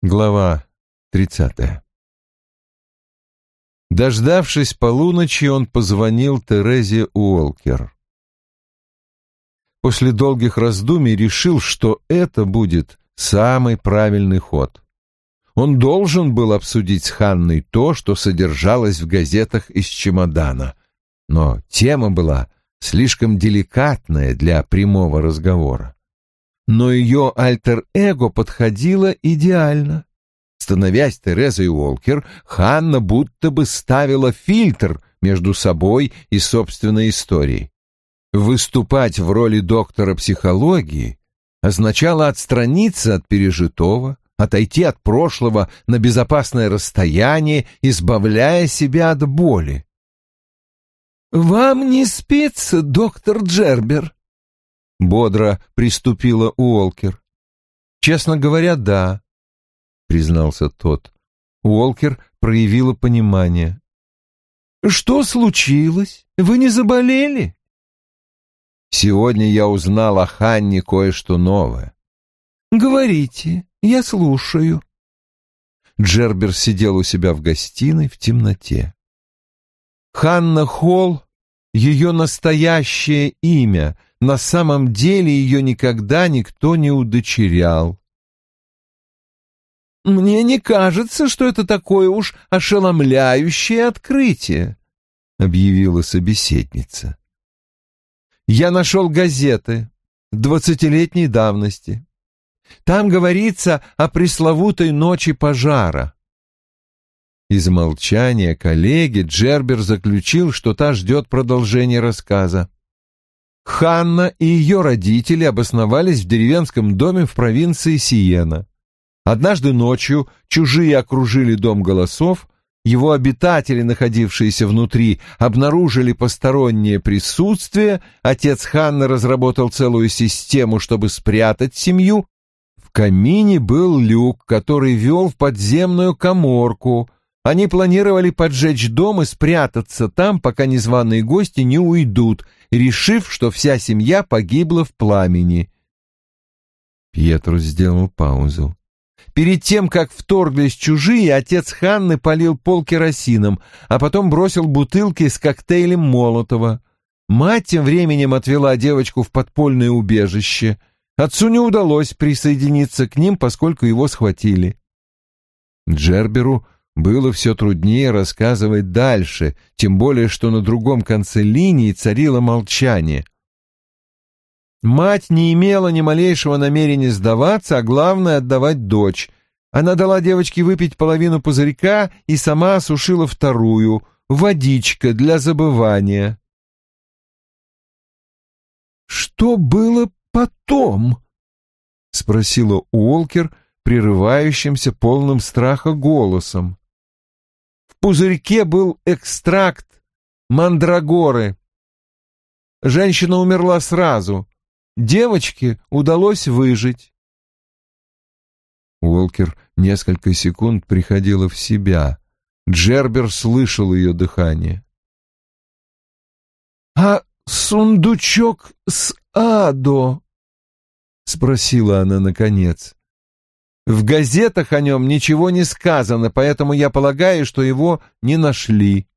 Глава тридцатая Дождавшись полуночи, он позвонил Терезе Уолкер. После долгих раздумий решил, что это будет самый правильный ход. Он должен был обсудить с Ханной то, что содержалось в газетах из чемодана, но тема была слишком деликатная для прямого разговора но ее альтер-эго подходило идеально. Становясь Терезой Уолкер, Ханна будто бы ставила фильтр между собой и собственной историей. Выступать в роли доктора психологии означало отстраниться от пережитого, отойти от прошлого на безопасное расстояние, избавляя себя от боли. «Вам не спится, доктор Джербер?» — бодро приступила Уолкер. «Честно говоря, да», — признался тот. Уолкер проявила понимание. «Что случилось? Вы не заболели?» «Сегодня я узнал о Ханне кое-что новое». «Говорите, я слушаю». Джербер сидел у себя в гостиной в темноте. Ханна Холл — ее настоящее имя — на самом деле ее никогда никто не удочерял. «Мне не кажется, что это такое уж ошеломляющее открытие», — объявила собеседница. «Я нашел газеты двадцатилетней давности. Там говорится о пресловутой ночи пожара». Из молчания коллеги Джербер заключил, что та ждет продолжения рассказа. Ханна и ее родители обосновались в деревенском доме в провинции Сиена. Однажды ночью чужие окружили дом голосов, его обитатели, находившиеся внутри, обнаружили постороннее присутствие, отец Ханны разработал целую систему, чтобы спрятать семью. В камине был люк, который вел в подземную коморку. Они планировали поджечь дом и спрятаться там, пока незваные гости не уйдут — решив, что вся семья погибла в пламени. Пьетро сделал паузу. Перед тем, как вторглись чужие, отец Ханны полил пол керосином, а потом бросил бутылки с коктейлем Молотова. Мать тем временем отвела девочку в подпольное убежище. Отцу не удалось присоединиться к ним, поскольку его схватили. Джерберу было все труднее рассказывать дальше, тем более, что на другом конце линии царило молчание. Мать не имела ни малейшего намерения сдаваться, а главное — отдавать дочь. Она дала девочке выпить половину пузырька и сама осушила вторую — водичка для забывания. «Что было потом?» — спросила Уолкер прерывающимся полным страха голосом пузырьке был экстракт мандрагоры. Женщина умерла сразу. Девочке удалось выжить. Уолкер несколько секунд приходила в себя. Джербер слышал ее дыхание. «А сундучок с Адо?» — спросила она наконец. В газетах о нем ничего не сказано, поэтому я полагаю, что его не нашли.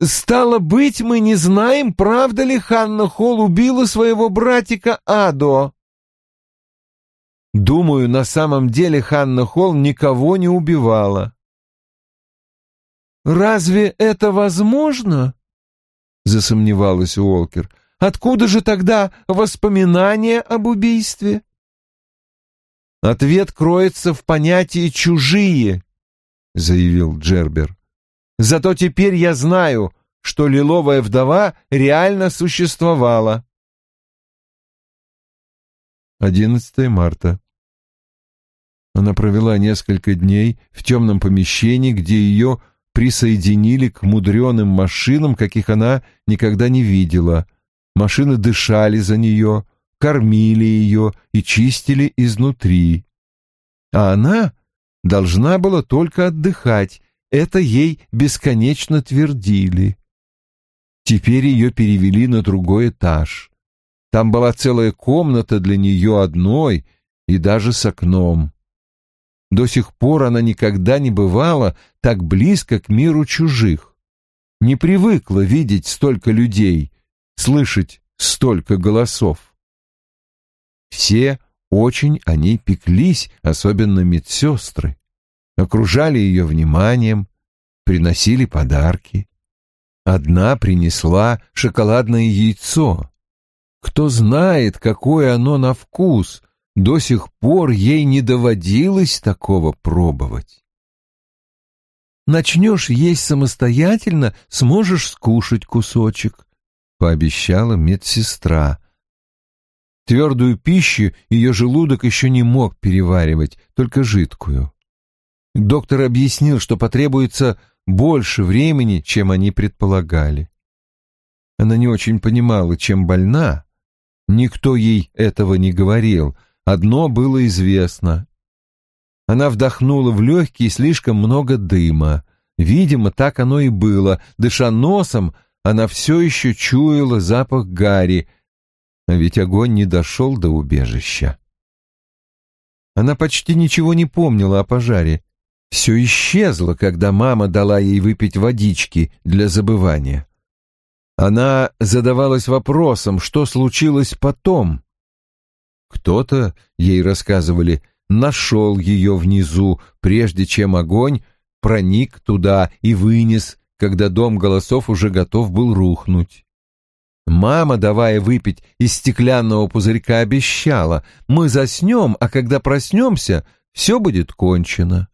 Стало быть, мы не знаем, правда ли Ханна Холл убила своего братика Адо. Думаю, на самом деле Ханна Холл никого не убивала. Разве это возможно? Засомневалась Уолкер. Откуда же тогда воспоминания об убийстве? Ответ кроется в понятии «чужие», — заявил Джербер. Зато теперь я знаю, что лиловая вдова реально существовала. 11 марта. Она провела несколько дней в темном помещении, где ее присоединили к мудреным машинам, каких она никогда не видела. Машины дышали за нее, кормили ее и чистили изнутри. А она должна была только отдыхать, это ей бесконечно твердили. Теперь ее перевели на другой этаж. Там была целая комната для нее одной, и даже с окном. До сих пор она никогда не бывала так близко к миру чужих. Не привыкла видеть столько людей, слышать столько голосов. Все очень о ней пеклись, особенно медсестры. Окружали ее вниманием, приносили подарки. Одна принесла шоколадное яйцо. Кто знает, какое оно на вкус, до сих пор ей не доводилось такого пробовать. «Начнешь есть самостоятельно, сможешь скушать кусочек», — пообещала медсестра. Твердую пищу ее желудок еще не мог переваривать, только жидкую. Доктор объяснил, что потребуется больше времени, чем они предполагали. Она не очень понимала, чем больна. Никто ей этого не говорил. Одно было известно. Она вдохнула в легкие слишком много дыма. Видимо, так оно и было. Дыша носом, она все еще чуяла запах гари, а ведь огонь не дошел до убежища. Она почти ничего не помнила о пожаре. Все исчезло, когда мама дала ей выпить водички для забывания. Она задавалась вопросом, что случилось потом. Кто-то, ей рассказывали, нашел ее внизу, прежде чем огонь проник туда и вынес, когда дом голосов уже готов был рухнуть. Мама, давая выпить из стеклянного пузырька, обещала, мы заснем, а когда проснемся, все будет кончено.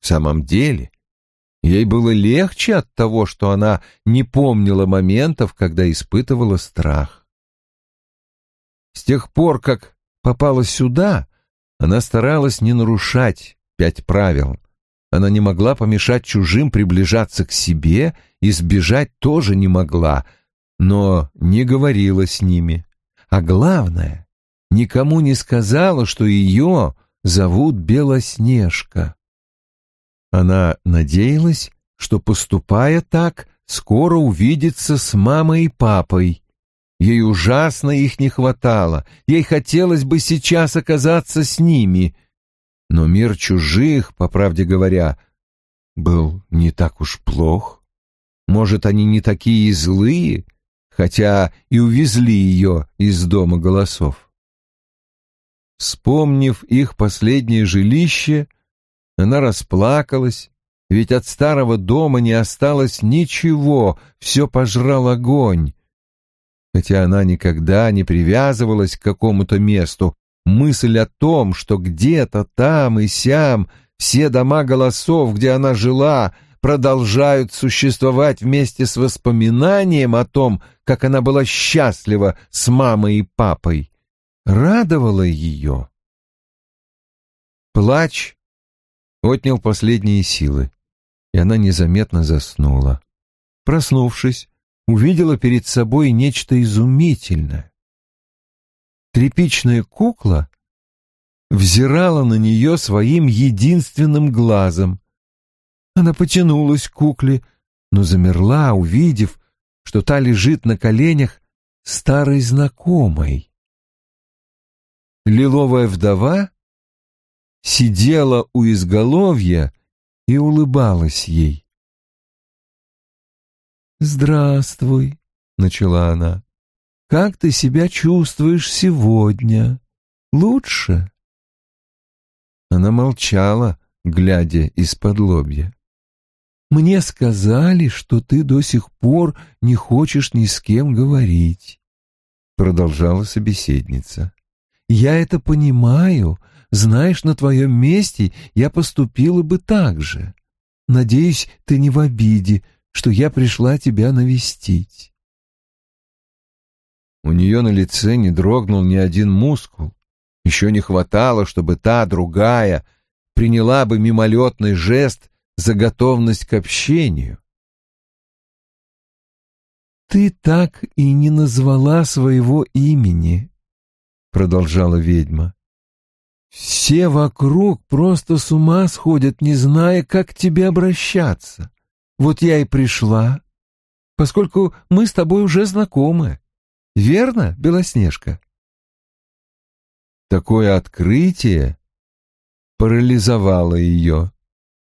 В самом деле, ей было легче от того, что она не помнила моментов, когда испытывала страх. С тех пор, как попала сюда, она старалась не нарушать пять правил. Она не могла помешать чужим приближаться к себе и сбежать тоже не могла, но не говорила с ними. А главное, никому не сказала, что ее зовут Белоснежка. Она надеялась, что, поступая так, скоро увидится с мамой и папой. Ей ужасно их не хватало, ей хотелось бы сейчас оказаться с ними. Но мир чужих, по правде говоря, был не так уж плох. Может, они не такие злые, хотя и увезли ее из дома голосов. Вспомнив их последнее жилище, она расплакалась, ведь от старого дома не осталось ничего, все пожрал огонь. Хотя она никогда не привязывалась к какому-то месту, мысль о том, что где-то там и сям все дома голосов, где она жила, продолжают существовать вместе с воспоминанием о том, как она была счастлива с мамой и папой, радовала ее. Плач отнял последние силы, и она незаметно заснула. Проснувшись, увидела перед собой нечто изумительное. Тряпичная кукла взирала на нее своим единственным глазом. Она потянулась к кукле, но замерла, увидев, что та лежит на коленях старой знакомой. Лиловая вдова сидела у изголовья и улыбалась ей. «Здравствуй», — начала она. «Как ты себя чувствуешь сегодня? Лучше?» Она молчала, глядя из-под лобья. «Мне сказали, что ты до сих пор не хочешь ни с кем говорить», — продолжала собеседница. «Я это понимаю, знаешь, на твоем месте я поступила бы так же. Надеюсь, ты не в обиде, что я пришла тебя навестить. У нее на лице не дрогнул ни один мускул. Еще не хватало, чтобы та, другая, приняла бы мимолетный жест за готовность к общению. «Ты так и не назвала своего имени», — продолжала ведьма. Все вокруг просто с ума сходят, не зная, как к тебе обращаться. Вот я и пришла, поскольку мы с тобой уже знакомы. Верно, Белоснежка? Такое открытие парализовало ее.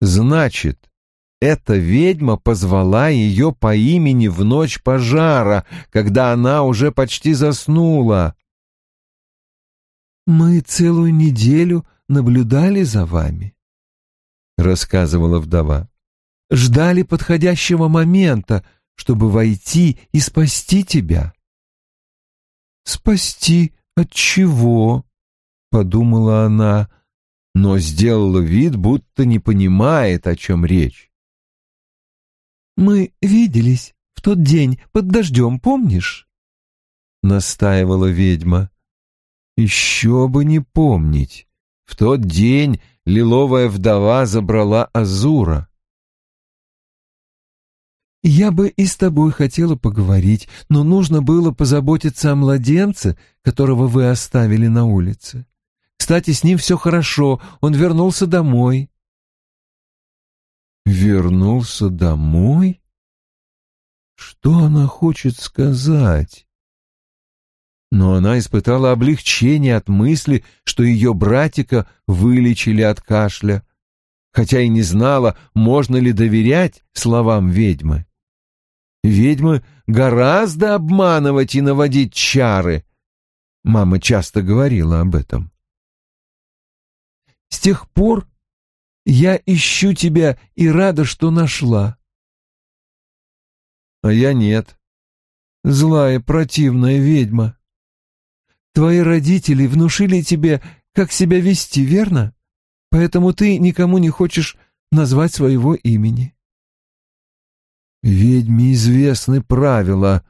Значит, эта ведьма позвала ее по имени в ночь пожара, когда она уже почти заснула. «Мы целую неделю наблюдали за вами», — рассказывала вдова. «Ждали подходящего момента, чтобы войти и спасти тебя». «Спасти от чего?» — подумала она, но сделала вид, будто не понимает, о чем речь. «Мы виделись в тот день под дождем, помнишь?» — настаивала ведьма. «Еще бы не помнить. В тот день лиловая вдова забрала Азура». «Я бы и с тобой хотела поговорить, но нужно было позаботиться о младенце, которого вы оставили на улице. Кстати, с ним все хорошо, он вернулся домой». «Вернулся домой?» Что она хочет сказать? Но она испытала облегчение от мысли, что ее братика вылечили от кашля, хотя и не знала, можно ли доверять словам ведьмы. Ведьмы гораздо обманывать и наводить чары. Мама часто говорила об этом. С тех пор я ищу тебя и рада, что нашла. А я нет. Злая, противная ведьма. Твои родители внушили тебе, как себя вести, верно? Поэтому ты никому не хочешь назвать своего имени. Ведьме известны правила.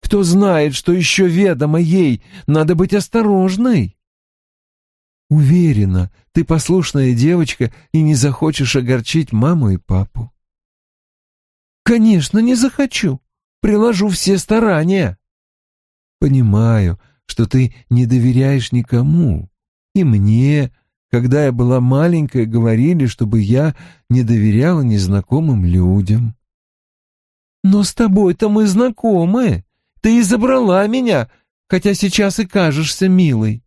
Кто знает, что еще ведомо ей, надо быть осторожной. Уверена, ты послушная девочка и не захочешь огорчить маму и папу. Конечно, не захочу. Приложу все старания. Понимаю, что ты не доверяешь никому. И мне, когда я была маленькая, говорили, чтобы я не доверяла незнакомым людям. Но с тобой-то мы знакомы. Ты и забрала меня, хотя сейчас и кажешься милой.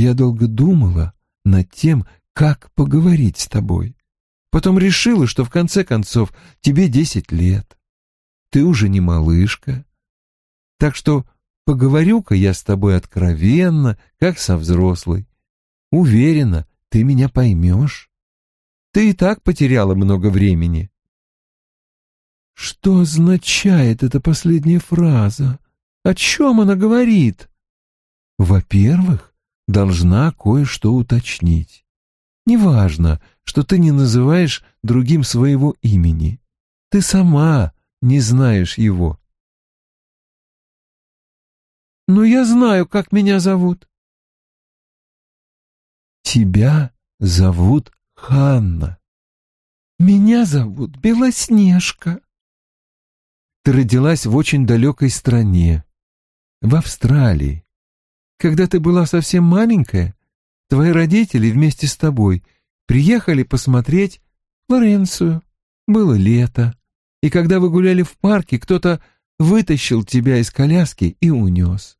Я долго думала над тем, как поговорить с тобой. Потом решила, что в конце концов тебе десять лет. Ты уже не малышка. Так что поговорю-ка я с тобой откровенно, как со взрослой. Уверена, ты меня поймешь. Ты и так потеряла много времени. Что означает эта последняя фраза? О чем она говорит? Во-первых, должна кое-что уточнить. Неважно, что ты не называешь другим своего имени. Ты сама не знаешь его. Но я знаю, как меня зовут. Тебя зовут Ханна. Меня зовут Белоснежка. Ты родилась в очень далекой стране, в Австралии. Когда ты была совсем маленькая, твои родители вместе с тобой приехали посмотреть Флоренцию. Было лето, и когда вы гуляли в парке, кто-то вытащил тебя из коляски и унес.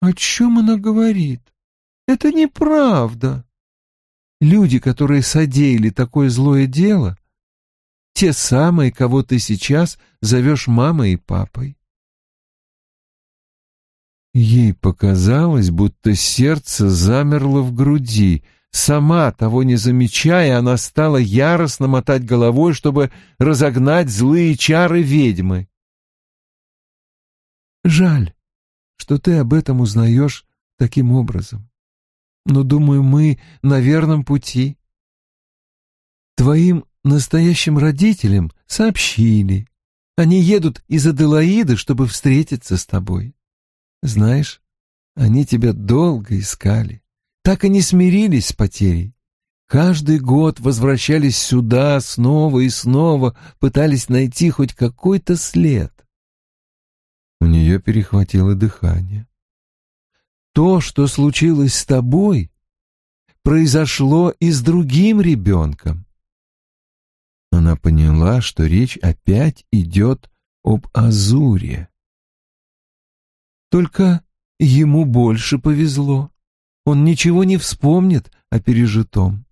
О чем она говорит? Это неправда. Люди, которые содеяли такое злое дело, те самые, кого ты сейчас зовешь мамой и папой. Ей показалось, будто сердце замерло в груди. Сама, того не замечая, она стала яростно мотать головой, чтобы разогнать злые чары ведьмы. «Жаль, что ты об этом узнаешь таким образом. Но, думаю, мы на верном пути. Твоим настоящим родителям сообщили. Они едут из Аделаиды, чтобы встретиться с тобой. Знаешь, они тебя долго искали, так и не смирились с потерей. Каждый год возвращались сюда снова и снова, пытались найти хоть какой-то след. У нее перехватило дыхание. То, что случилось с тобой, произошло и с другим ребенком. Она поняла, что речь опять идет об Азуре. Только ему больше повезло. Он ничего не вспомнит о пережитом.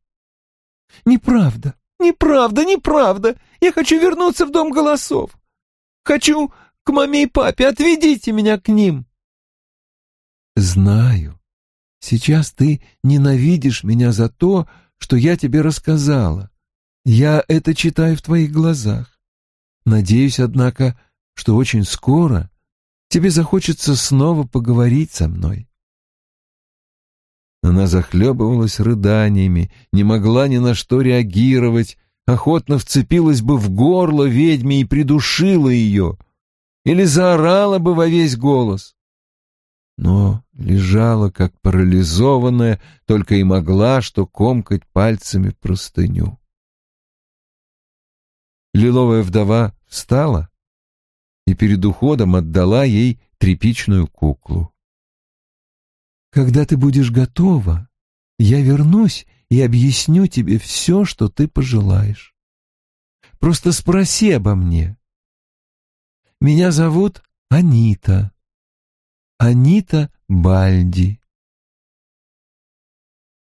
Неправда, неправда, неправда. Я хочу вернуться в дом голосов. Хочу к маме и папе. Отведите меня к ним. Знаю. Сейчас ты ненавидишь меня за то, что я тебе рассказала. Я это читаю в твоих глазах. Надеюсь, однако, что очень скоро тебе захочется снова поговорить со мной. Она захлебывалась рыданиями, не могла ни на что реагировать, охотно вцепилась бы в горло ведьме и придушила ее, или заорала бы во весь голос. Но лежала, как парализованная, только и могла что комкать пальцами простыню. Лиловая вдова встала и перед уходом отдала ей тряпичную куклу. «Когда ты будешь готова, я вернусь и объясню тебе все, что ты пожелаешь. Просто спроси обо мне. Меня зовут Анита. Анита Бальди.